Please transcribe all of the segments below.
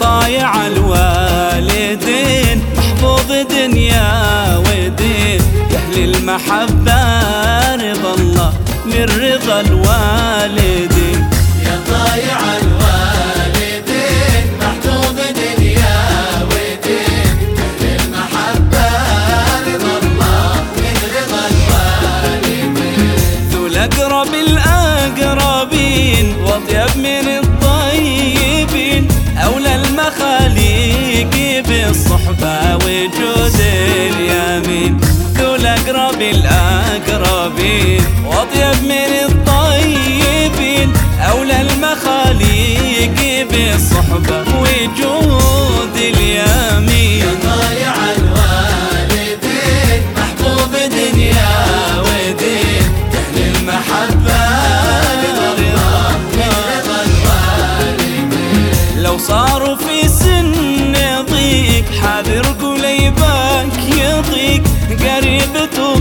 طايع الوالدين محفوظ دنيا ودين. يا المحبة رضا الله من رضا الوالدين. الأقربين وأطيب من الطيبين أولى المخاليق بالصحبة وجود اليمين. طايع الوالدين محبوب دنيا ودين. المحبة الوالدين. لو صاروا في سن ضيق قليبك يضيق. قريب توصل عمرهم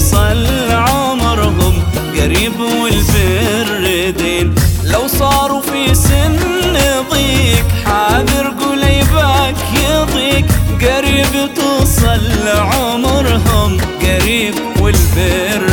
قريب والبر دين. لو صاروا في سن ضيق حاذر قليبك يضيق. قريب توصل عمرهم قريب والبر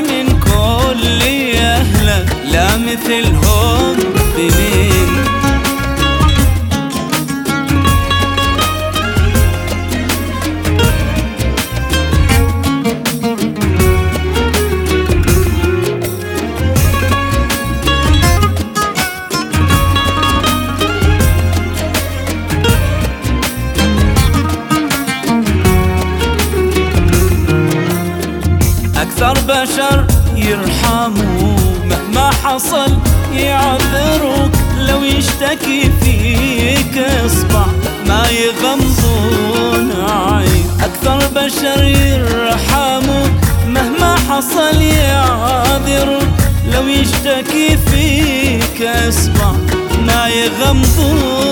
من كل أهلك لا مثلهم. ثنين أكثر بشر يرحموا مهما حصل يعذروك لو يشتكي فيك اصبع ما يغمضون عين أكثر بشر يرحموا مهما حصل يعذروك لو يشتكي فيك اصبع ما يغمضون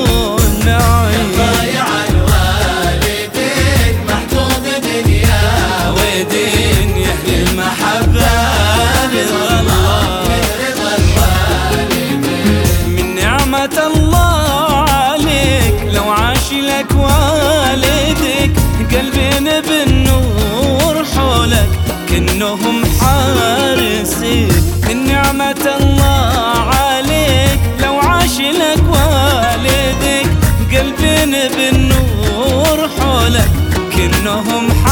حولك والدك قلبنا بالنور حولك كنهم حارسين من نعمة الله عليك لو عاش لك والدك قلبنا بالنور حولك كنهم حارسين